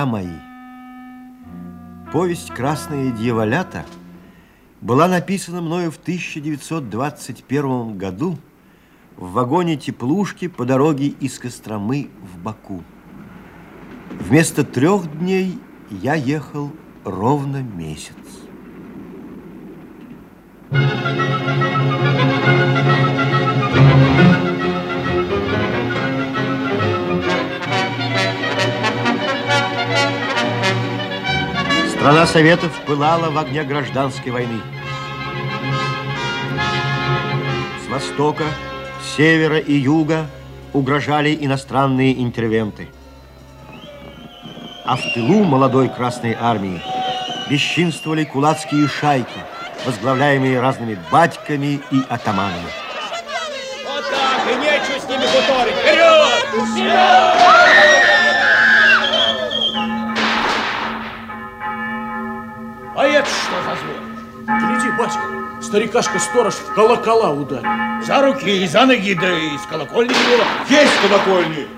друзья мои, повесть «Красные дьяволята» была написана мною в 1921 году в вагоне теплушки по дороге из Костромы в Баку. Вместо трех дней я ехал ровно месяц. Страна Советов пылала в огне гражданской войны. С востока, севера и юга угрожали иностранные интервенты. А в тылу молодой Красной Армии бесчинствовали кулацкие шайки, возглавляемые разными батьками и атаманами. Вот так, и нечего с ними хуторить. Вперед! Вперед! А это что за звон? Гляди, батька, старикашка-сторож в колокола ударил. За руки, за ноги, да и с колокольни его. Есть колокольни!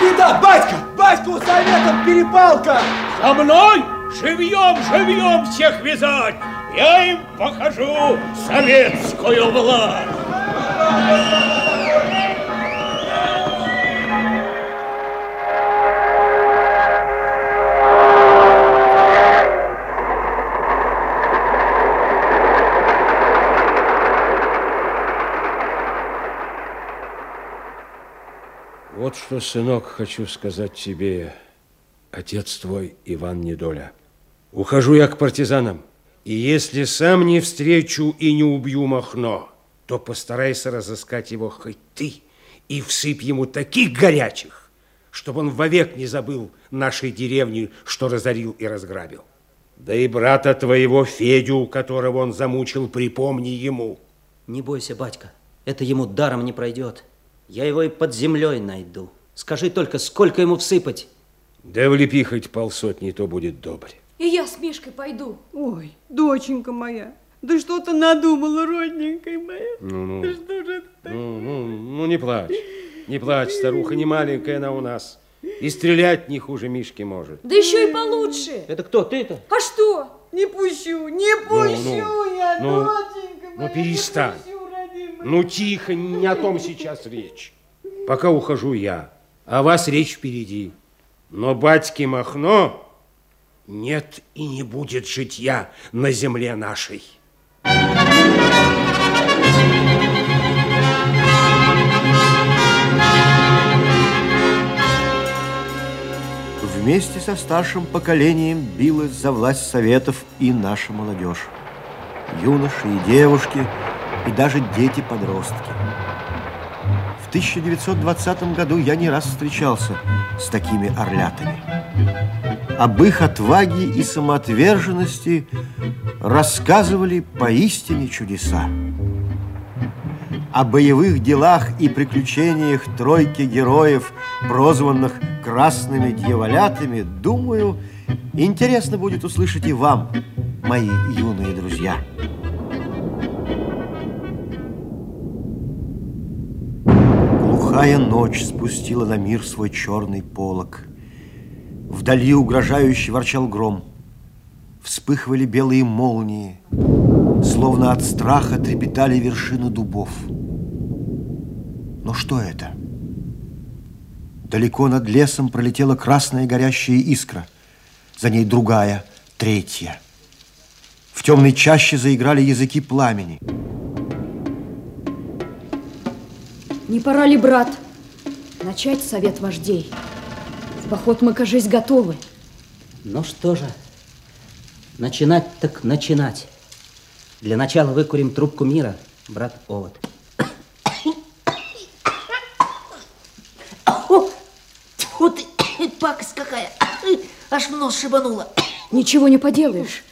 Беда, батька! Батька у советов перепалка! За мной живьем, живьем всех вязать! Я им покажу советскую власть! Вот что, сынок, хочу сказать тебе, отец твой Иван Недоля. Ухожу я к партизанам, и если сам не встречу и не убью Махно, то постарайся разыскать его хоть ты и всыпь ему таких горячих, чтобы он вовек не забыл нашей деревни, что разорил и разграбил. Да и брата твоего Федю, которого он замучил, припомни ему. Не бойся, батька, это ему даром не пройдет. Я его и под землей найду. Скажи только, сколько ему всыпать? Да влепи хоть полсотни, то будет добре. И я с Мишкой пойду. Ой, доченька моя, да что ты надумала, родненькая моя? Ну, ну. Да что же это Ну, ну, ну, не плачь. Не плачь, старуха, не маленькая она у нас. И стрелять не хуже Мишки может. Да еще и получше. Это кто, ты-то? А что? Не пущу, не пущу ну, я, ну, доченька ну, моя, перестань. Ну, тихо, не о том сейчас речь. Пока ухожу я, а вас речь впереди. Но батьки Махно нет и не будет житья на земле нашей. Вместе со старшим поколением билась за власть советов и наша молодежь. Юноши и девушки, и даже дети-подростки. В 1920 году я не раз встречался с такими орлятами. Об их отваге и самоотверженности рассказывали поистине чудеса. О боевых делах и приключениях тройки героев, прозванных красными дьяволятами, думаю, интересно будет услышать и вам, мои юные друзья. Глухая ночь спустила на мир свой черный полог. Вдали угрожающе ворчал гром. Вспыхивали белые молнии, словно от страха трепетали вершины дубов. Но что это? Далеко над лесом пролетела красная горящая искра. За ней другая, третья. В темной чаще заиграли языки пламени. Не пора ли, брат, начать совет вождей? В поход мы, кажись, готовы. Ну что же, начинать так начинать. Для начала выкурим трубку мира, брат Овод. Ты, пакость какая. Аж в нос шибануло. Ничего не поделаешь.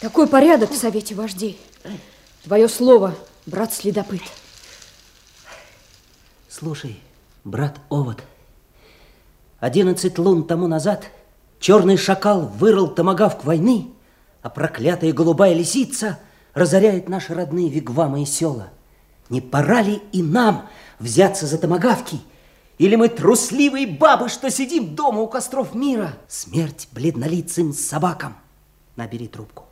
Такой порядок в совете вождей. Твое слово, брат-следопыт. Слушай, брат Овод, одиннадцать лун тому назад черный шакал вырыл томагавк войны, а проклятая голубая лисица разоряет наши родные вигвамы и села. Не пора ли и нам взяться за томагавки Или мы трусливые бабы, что сидим дома у костров мира? Смерть бледнолицым собакам. Набери трубку.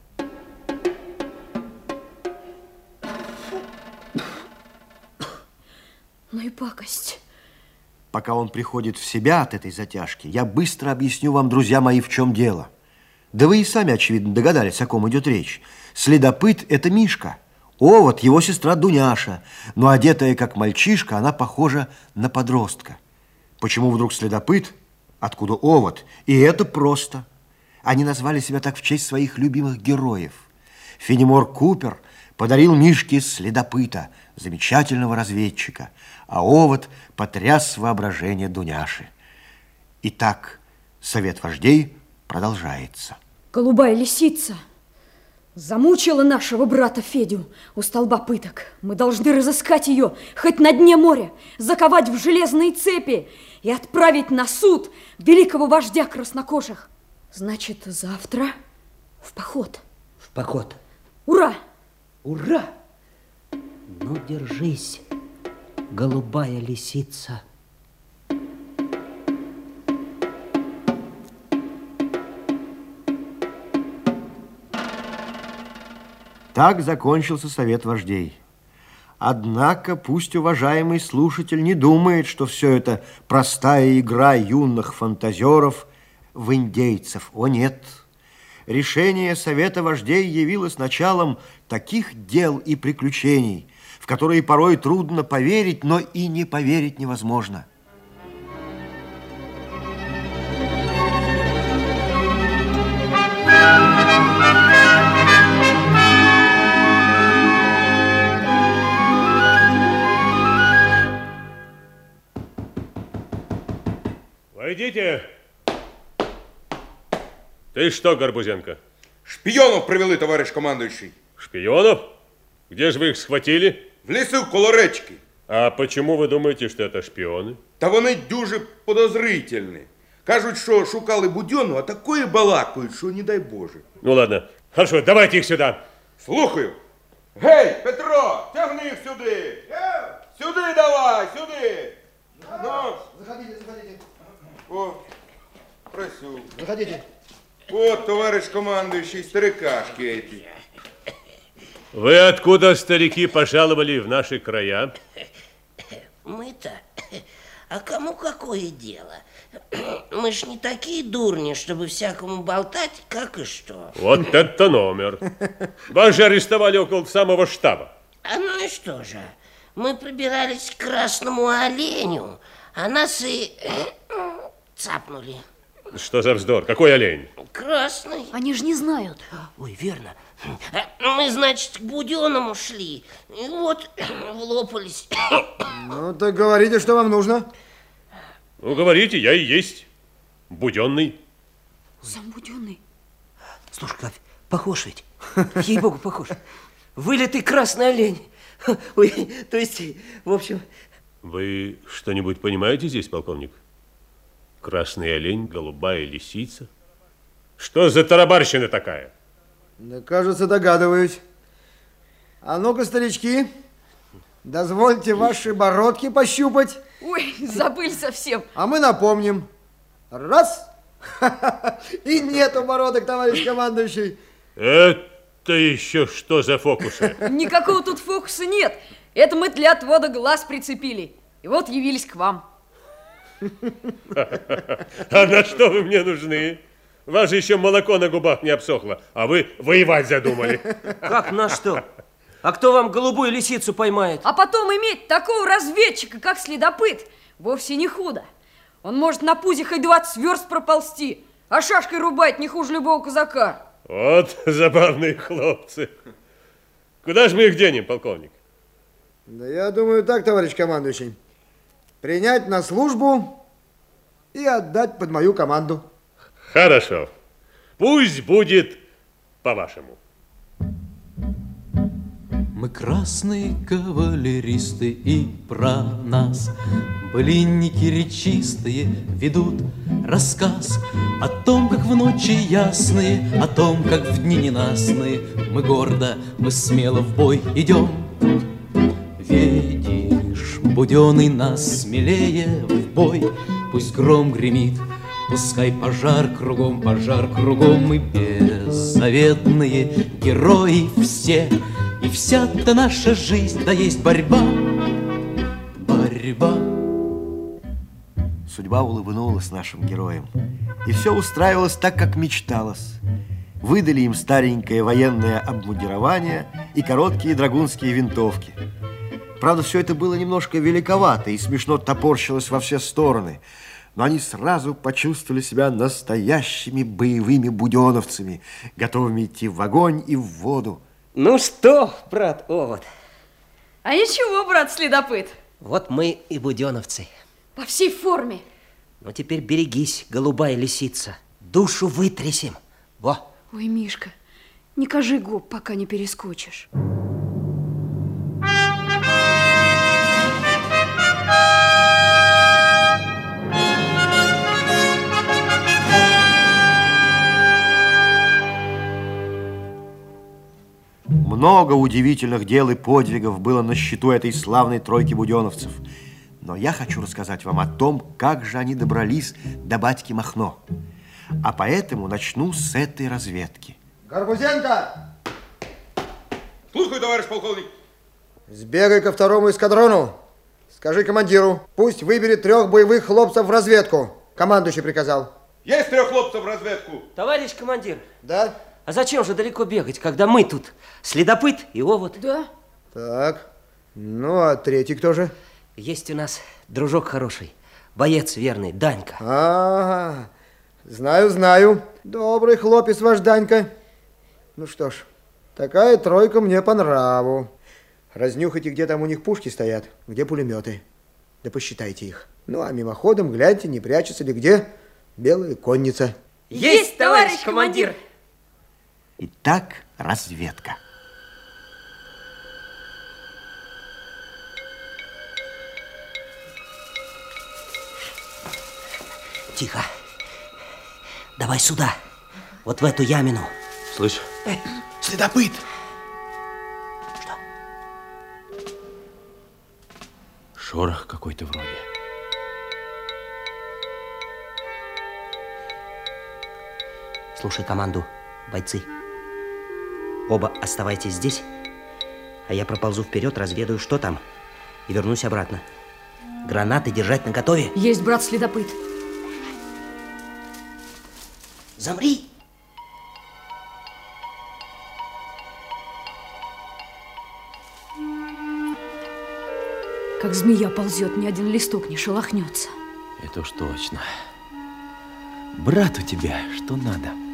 Ну и пакость. Пока он приходит в себя от этой затяжки, я быстро объясню вам, друзья мои, в чем дело. Да вы и сами, очевидно, догадались, о ком идет речь. Следопыт – это Мишка. Овод – его сестра Дуняша. Но одетая как мальчишка, она похожа на подростка. Почему вдруг следопыт? Откуда овод? И это просто. Они назвали себя так в честь своих любимых героев. Фенемор Купер подарил Мишке следопыта, замечательного разведчика, а овод потряс воображение Дуняши. Итак, совет вождей продолжается. Голубая лисица замучила нашего брата Федю у столба пыток. Мы должны разыскать ее хоть на дне моря, заковать в железные цепи и отправить на суд великого вождя краснокожих. Значит, завтра в поход. В поход. Ура! Ура! Ну, держись, голубая лисица. Так закончился совет вождей. Однако пусть уважаемый слушатель не думает, что все это простая игра юных фантазеров в индейцев. О нет! Решение совета вождей явилось началом таких дел и приключений, в которые порой трудно поверить, но и не поверить невозможно. Войдите. Ты что, Горбузенко? Шпионов привели, товарищ командующий. Шпионов? Где же вы их схватили? В лісу коло речки. А почему вы думаете, что это шпионы? Та вони дуже подозрительні. Кажуть, що шукали Будьону, а такої балакають, що не дай Боже. Ну ладно. Хорошо, давайте их сюда. Слухаю. Гей, Петро, тягни їх сюди. Сюди давай, сюди. Ну, Заходите, заходите. о, просю. Заходите. Вот, товарищ командующий, старикашки эти. Вы откуда, старики, пожаловали в наши края? Мы-то? А кому какое дело? Мы ж не такие дурни, чтобы всякому болтать, как и что. Вот это номер. Вас же арестовали около самого штаба. А ну и что же? Мы пробирались к красному оленю, а нас и цапнули. Что за вздор? Какой олень? Красный. Они же не знают. Ой, верно. Мы, значит, к Буденному шли. И вот влопались. Ну, так говорите, что вам нужно. Ну, говорите, я и есть. Буденный. Сам Буденный. Слушай, как похож ведь. Ей-богу, похож. Вылитый красный олень. Ой, то есть, в общем... Вы что-нибудь понимаете здесь, полковник? Красный олень, голубая лисица. Что за тарабарщина такая? Да, кажется, догадываюсь. А ну-ка, старички, дозвольте ваши бородки пощупать, Ой, забыли совсем. а мы напомним. Раз. И нету бородок, товарищ командующий. Это еще что за фокусы? Никакого тут фокуса нет. Это мы для отвода глаз прицепили. И вот явились к вам. А на что вы мне нужны? У вас же еще молоко на губах не обсохло, а вы воевать задумали. Как на что? А кто вам голубую лисицу поймает? А потом иметь такого разведчика, как следопыт, вовсе не худо. Он может на пузе хоть 20 верст проползти, а шашкой рубать не хуже любого казака. Вот забавные хлопцы. Куда же мы их денем, полковник? Да я думаю так, товарищ командующий. Принять на службу и отдать под мою команду. Хорошо. Пусть будет по-вашему. Мы красные кавалеристы, и про нас Былинники речистые ведут рассказ О том, как в ночи ясные, о том, как в дни ненастные Мы гордо, мы смело в бой идем. Буденный нас смелее в бой, пусть гром гремит, Пускай пожар кругом, пожар кругом, Мы беззаветные герои все, И вся-то наша жизнь, да есть борьба, борьба. Судьба улыбнулась нашим героям, и все устраивалось так, как мечталось. Выдали им старенькое военное обмундирование и короткие драгунские винтовки. Правда, все это было немножко великовато и смешно топорщилось во все стороны – но они сразу почувствовали себя настоящими боевыми буденовцами, готовыми идти в огонь и в воду. Ну что, брат Овод? А ничего, брат Следопыт. Вот мы и буденовцы. По всей форме. Ну теперь берегись, голубая лисица. Душу вытрясем. Во. Ой, Мишка, не кажи губ, пока не перескочишь. Много удивительных дел и подвигов было на счету этой славной тройки буденовцев. Но я хочу рассказать вам о том, как же они добрались до батьки Махно. А поэтому начну с этой разведки. Горбузенко! Слушаю, товарищ полковник. Сбегай ко второму эскадрону. Скажи командиру, пусть выберет трех боевых хлопцев в разведку. Командующий приказал. Есть трех хлопцев в разведку. Товарищ командир. Да? А зачем же далеко бегать, когда мы тут? Следопыт и овод. Да. Так, ну а третий кто же? Есть у нас дружок хороший, боец верный, Данька. Ага, знаю, знаю. Добрый хлопец ваш Данька. Ну что ж, такая тройка мне по нраву. Разнюхайте, где там у них пушки стоят, где пулеметы. Да посчитайте их. Ну, а мимоходом гляньте, не прячется ли где белая конница. Есть, товарищ командир! Итак, разведка. Тихо. Давай сюда. Вот в эту ямину. Слышь, Э, следопыт! Что? Шорох какой-то вроде. Слушай команду, бойцы. Оба оставайтесь здесь, а я проползу вперед, разведаю, что там, и вернусь обратно. Гранаты держать наготове. Есть, брат Следопыт. Замри! Как змея ползет, ни один листок не шелохнется. Это уж точно. Брат у тебя, что надо.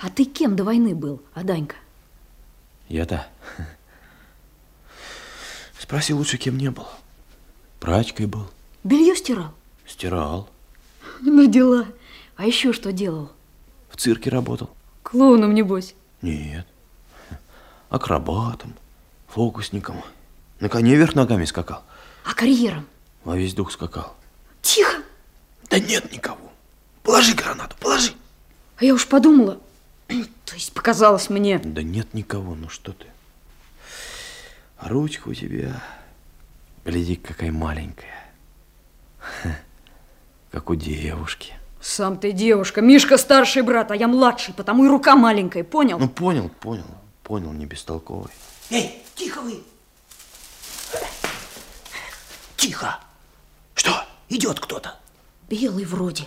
А ты кем до войны был, Аданька? Я-то... Спроси лучше, кем не был. Прачкой был. Белье стирал? Стирал. Ну, дела. А еще что делал? В цирке работал. Клоуном, небось. Нет. Акробатом, фокусником. На коне вверх ногами скакал. А карьером? Во весь дух скакал. Тихо! Да нет никого. Положи гранату, положи. А я уж подумала, то есть показалось мне. Да нет никого, ну что ты. А ручка у тебя, гляди, какая маленькая. Ха, Как у девушки. Сам ты девушка, Мишка старший брат, а я младший, потому и рука маленькая, понял? Ну, понял, понял, понял, не бестолковый. Эй, тихо вы! Тихо! Что? Идет кто-то. Белый вроде.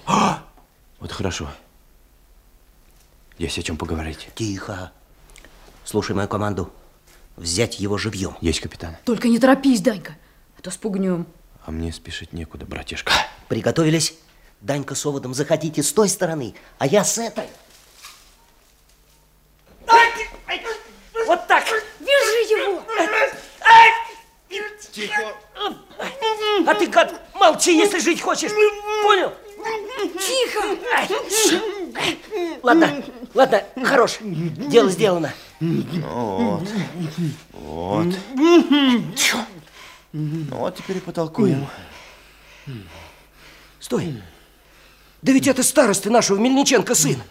Вот хорошо. Есть о чем поговорить. Тихо. Слушай мою команду. Взять его живьем. Есть, капитан. Только не торопись, Данька, а то спугнем. А мне спешить некуда, братишка. Приготовились? Данька с оводом, заходите с той стороны, а я с этой. Вот так. Вяжи его! Тихо. А ты, гад, молчи, если жить хочешь. Понял? Тихо! Ладно, ладно, хорош. Дело сделано. Вот. Вот. Ну вот теперь и потолкуем. Стой. Да ведь это старосты нашего Мельниченко сын.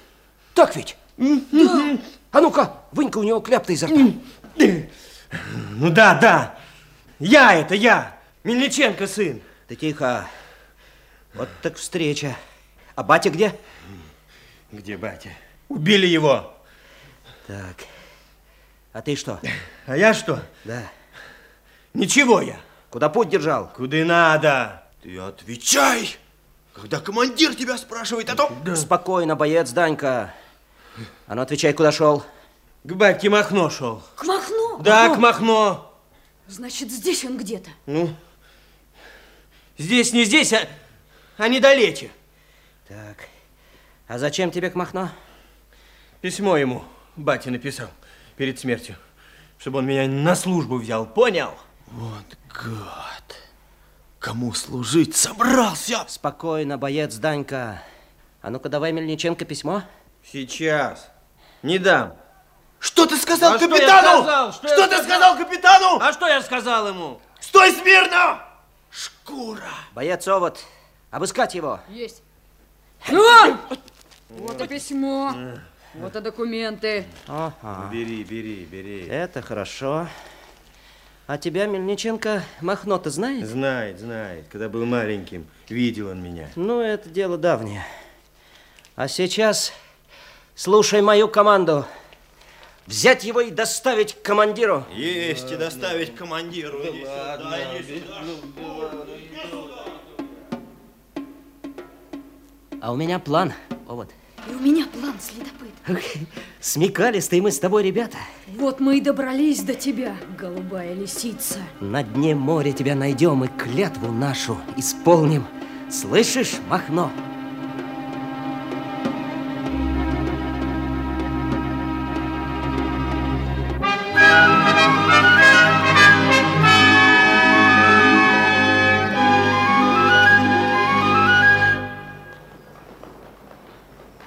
Так ведь? Да. А ну-ка, вынь-ка у него кляп-то изо рта. Ну да, да. Я это, я. Мельниченко сын. Ты тихо. Вот так встреча. А батя где? Где батя? Убили его. Так. А ты что? А я что? Да. Ничего я. Куда путь держал? Куда надо. Ты отвечай, когда командир тебя спрашивает о том... Да. Спокойно, боец Данька. А ну отвечай, куда шел? К батьке Махно шел. К Махно? Да, Ага. к Махно. Значит, здесь он где-то. Ну, здесь не здесь, а, а недалече. Так. А зачем тебе к Махно? Письмо ему батя написал перед смертью, чтобы он меня на службу взял, понял? Вот гад. Кому служить собрался? Спокойно, боец Данька. А ну-ка давай Мельниченко письмо. Сейчас. Не дам. Что ты сказал А что я капитану? сказал? Что Что я ты сказал? сказал капитану? А что я сказал ему? Стой смирно! Шкура. Боец Овод, обыскать его. Есть. А! Вот и письмо. Вот и документы. Ага. Бери, бери, бери. Это хорошо. А тебя, Мельниченко, Махно-то знает? Знает, знает. Когда был маленьким, видел он меня. Ну, это дело давнее. А сейчас слушай мою команду. Взять его и доставить к командиру. Есть и доставить командиру. Иди сюда, иди сюда. А у меня план, Овод. И у меня план, следопыт. Смекалистые мы с тобой, ребята. Вот мы и добрались до тебя, голубая лисица. На дне моря тебя найдем и клятву нашу исполним. Слышишь, Махно?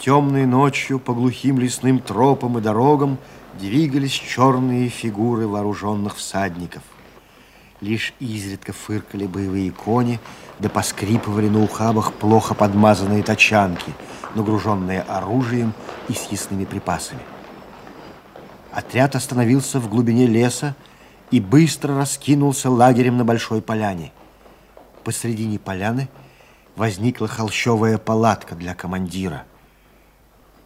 Темной ночью по глухим лесным тропам и дорогам двигались черные фигуры вооруженных всадников. Лишь изредка фыркали боевые кони, да поскрипывали на ухабах плохо подмазанные тачанки, нагруженные оружием и съестными припасами. Отряд остановился в глубине леса и быстро раскинулся лагерем на большой поляне. Посредине поляны возникла холщовая палатка для командира.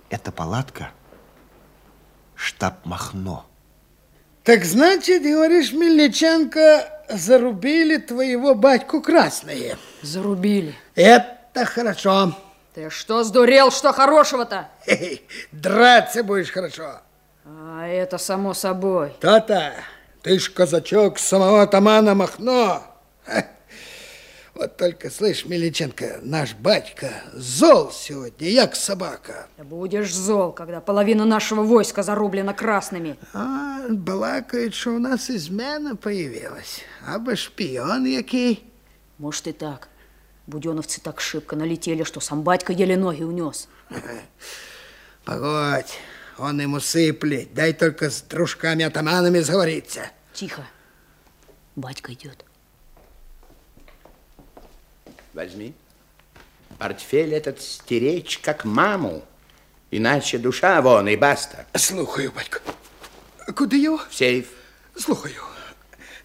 Эта палатка – штаб Махно. Так значит, говоришь, Мельниченко, зарубили твоего батьку красные? Зарубили. Это хорошо. Ты что, сдурел, что хорошего-то? Драться будешь хорошо. А это само собой. То-то. Ты ж казачок самого атамана Махно. Вот только, слышь, Мельниченко, наш батька зол сегодня, як собака. Ты будешь зол, когда половина нашего войска зарублена красными. А, балакають, що у нас измена появилась. Або шпіон який. Может и так. Буденовцы так шибко налетели, что сам батька еле ноги унес. Погодь, он ему сыплет. Дай только с дружками-атаманами сговориться. Тихо. Батька идет. Возьми. Портфель этот стеречь, как маму. Иначе душа вон и баста. Слухаю, батько. Куди його? В сейф. Слухаю.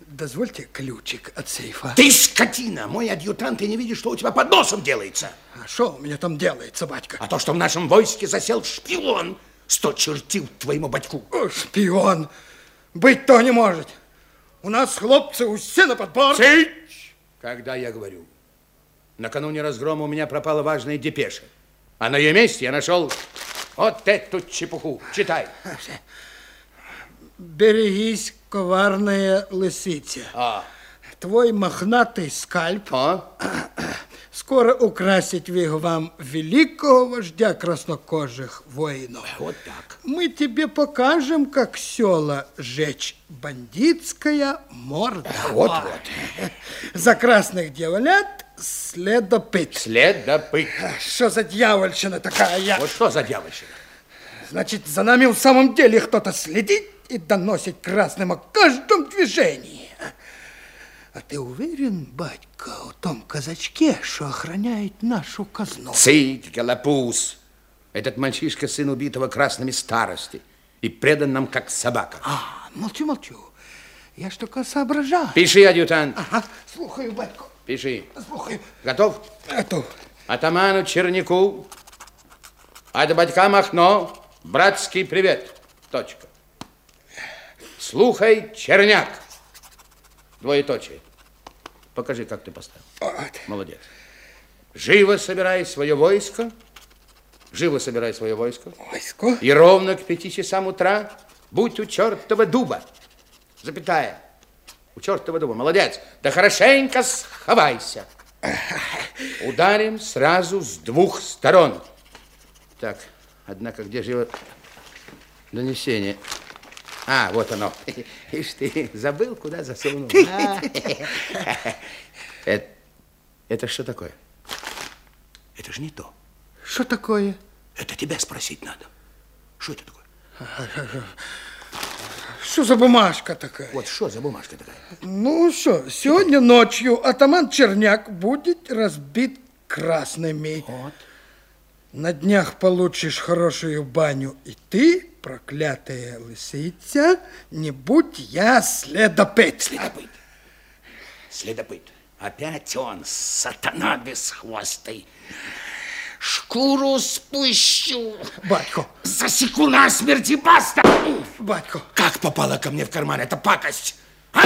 Дозвольте ключик от сейфа. Ты скотина! Мой адъютант, ты не видишь, что у тебя под носом делается? А что у меня там делается, батько? А то, что в нашем войске засел шпион, сто чертил твоему батьку. О, шпион! Быть то не может. У нас хлопцы усе на подбор. Сыч! Когда я говорю? Накануне разгрома у меня пропала важная депеша. А на ее месте я нашел вот эту чепуху. Читай. Берегись, коварная лисиця. А. Твой мохнатый скальп скоро украсит вигвам великого вождя краснокожих воинов. Вот так. Мы тебе покажем, как села жечь бандитская морда. Вот-вот. За красных дьяволят следопыт. Следопыт. Что за дьявольщина такая? Вот что за дьявольщина? Значит, за нами в самом деле кто-то следит и доносит красным о каждом движении. А ты уверен, батька, о том казачке, что охраняет нашу казну? Цыть, голопуз. Этот мальчишка сын убитого красными старости и предан нам как собака. А, молчу, молчу. Я ж только соображаю. Пиши, адъютант. Ага, слухаю, батько. Пиши. Слухаю. Готов? Готов. Атаману Черняку от батька Махно братский привет. Точка. Слухай, Черняк. Двоеточие. Покажи, как ты поставил. Молодец. Живо собирай свое войско. Живо собирай свое войско. Войско? И ровно к пяти часам утра будь у чертова дуба. Запятая. У чертова дуба. Молодец. Да хорошенько сховайся. Ударим сразу с двух сторон. Так, однако, где же его донесение? А, вот оно. Ишь ты, забыл, куда засунул. А. Это, это что такое? Это же не то. Что такое? Это тебя спросить надо. Что это такое? Что за бумажка такая? Вот что за бумажка такая? Ну что, сегодня ночью атаман Черняк будет разбит красными. Вот. На днях получишь хорошую баню, и ты, проклятая лисица, не будь я следопыт. Следопыт. Следопыт. Опять он, сатана бесхвостый. Шкуру спущу. Батько. Засеку на смерти баста. Батько. Как попала ко мне в карман эта пакость? А?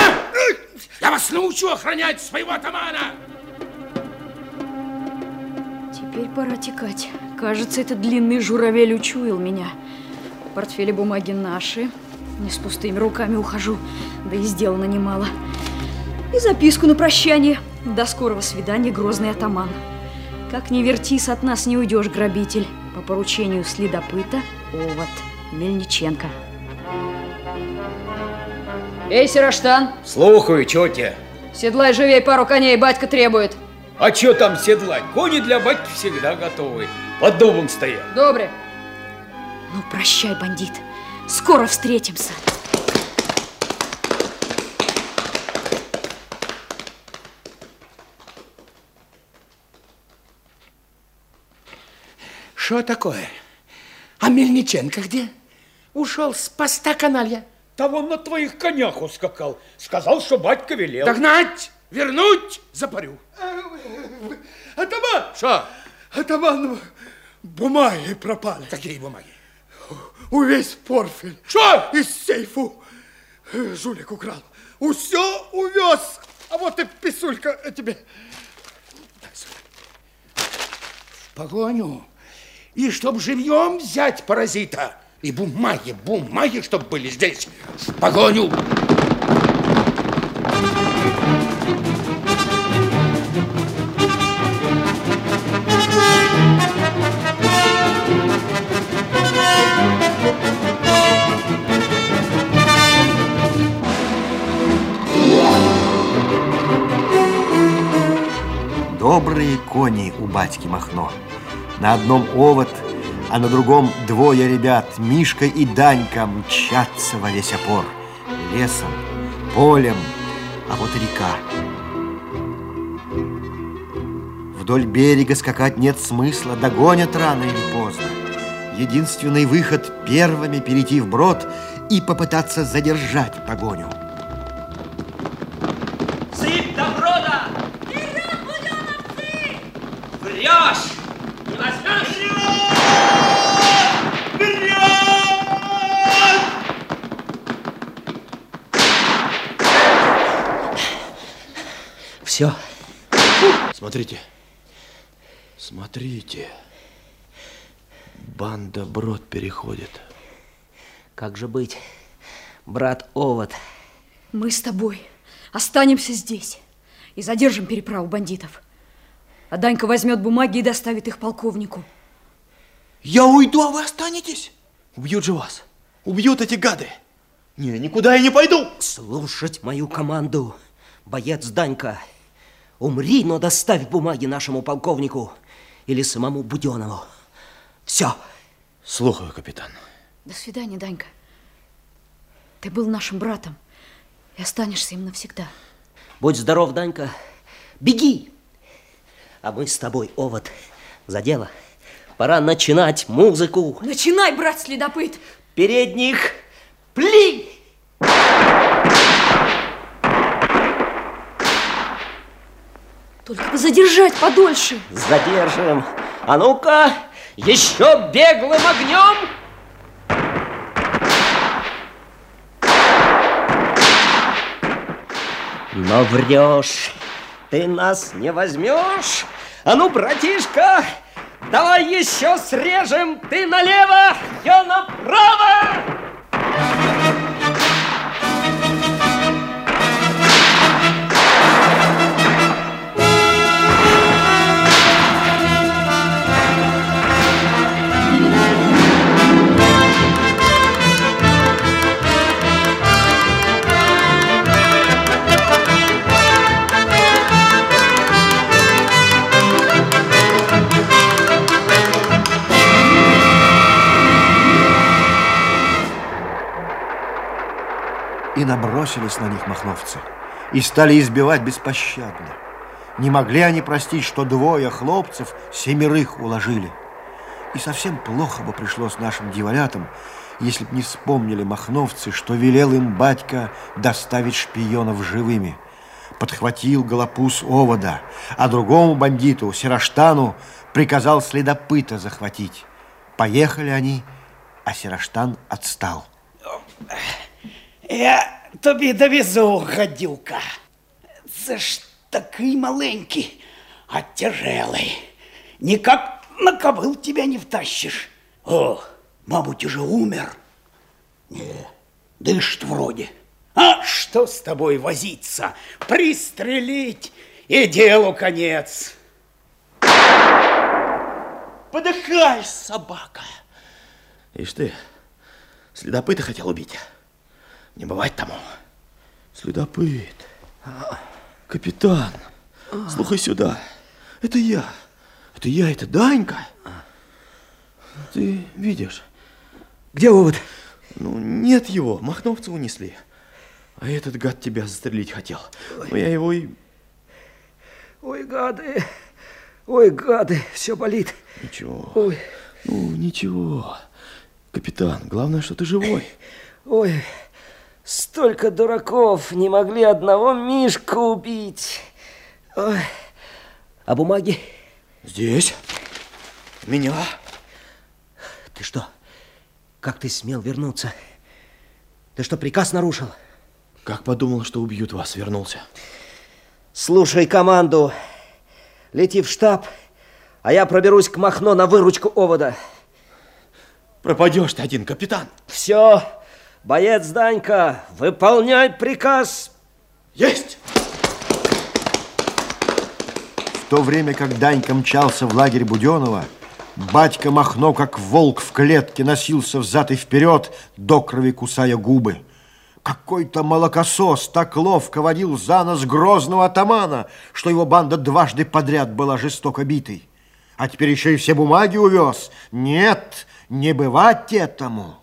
Я вас научу охранять своего атамана. Теперь пора текать. Кажется, этот длинный журавель учуял меня. В портфеле бумаги наши. Не с пустыми руками ухожу, да и сделано немало. И записку на прощание. До скорого свидания, грозный атаман. Как ни вертись, от нас не уйдешь, грабитель. По поручению следопыта Овод Мельниченко. Эй, Сираштан, Слухаю, тетя. седлай живей пару коней, батька требует. А что там седлать? Кони для батьки всегда готовы. Под дубом стоят. Добре. Ну, прощай, бандит. Скоро встретимся. Что такое? А Мельниченко где? Ушел с поста каналья. Там он на твоих конях ускакал. Сказал, что батька велел. Догнать, вернуть, запарю. Атаман! Что? Атаман, бумаги пропали. Какие бумаги? Увесь портфель. Что? Из сейфу. Жулик украл. Все увез. А вот и писулька тебе. В погоню. И чтоб живьем взять паразита. И бумаги, бумаги, чтоб были здесь. В погоню. Добрые кони у батьки Махно. На одном овод, а на другом двое ребят, Мишка и Данька, мчатся во весь опор. Лесом, полем, а вот река. Вдоль берега скакать нет смысла, догонят рано или поздно. Единственный выход – первыми перейти вброд и попытаться задержать погоню. Сыпь до брода! Вперед, буденовцы! Врешь! Не возьмешь? Все. Смотрите. Смотрите. Банда брод переходит. Как же быть, брат Овод? Мы с тобой останемся здесь и задержим переправу бандитов. А Данька возьмет бумаги и доставит их полковнику. Я уйду, а вы останетесь? Убьют же вас. Убьют эти гады. Не, никуда я не пойду. Слушать мою команду, боец Данька. Умри, но доставь бумаги нашему полковнику или самому Буденову. Все. Слухаю, капитан. До свидания, Данька. Ты был нашим братом и останешься им навсегда. Будь здоров, Данька. Беги. А мы с тобой, Овод, за дело. Пора начинать музыку. Начинай, брат следопыт! Передних пли! Только бы задержать подольше. Задержим. А ну-ка, еще беглым огнем. Но врешь. Ты нас не возьмешь. А ну, братишка, давай еще срежем. Ты налево, я направо. Набросились на них махновцы, и стали избивать беспощадно. Не могли они простить, что двое хлопцев семерых уложили. И совсем плохо бы пришлось нашим дьяволятам, если б не вспомнили махновцы, что велел им батька доставить шпионов живыми. Подхватил голопус овода, а другому бандиту, Сераштану, приказал следопыта захватить. Поехали они, а Сераштан отстал. Я тобі довезу, гадюка. Це ж такий маленький, а тяжелый. Никак на кобыл тебя не втащишь. О, мабуть, уже умер. Не, дышит вроде. А что с тобой возиться? Пристрелить и делу конец. Подыхай, собака. Ишь ты, следопыта хотел убить. Не бывать тому. Следопыт. Капитан, слухай сюда. Это я. Это я, это Данька. Ты видишь? Где овод? Ну, нет его. Махновцы унесли. А этот гад тебя застрелить хотел. Но я его и... Ой, гады. Ой, гады. Все болит. Ничего. Ой. Ну, ничего. Капитан, главное, что ты живой. Ой, столько дураков не могли одного Мишку убить. Ой. А бумаги? Здесь. Меня. Ты что? Как ты смел вернуться? Ты что, приказ нарушил? Как подумал, что убьют вас, вернулся. Слушай команду. Лети в штаб, а я проберусь к Махно на выручку овода. Пропадешь ты один, капитан. Все, боец Данька, выполняй приказ. Есть! В то время, как Данька мчался в лагерь Буденова, батька Махно, как волк в клетке, носился взад и вперед, до крови кусая губы. Какой-то молокосос так ловко водил за нос грозного атамана, что его банда дважды подряд была жестоко битой. А теперь еще и все бумаги увез. Нет, не бывать этому.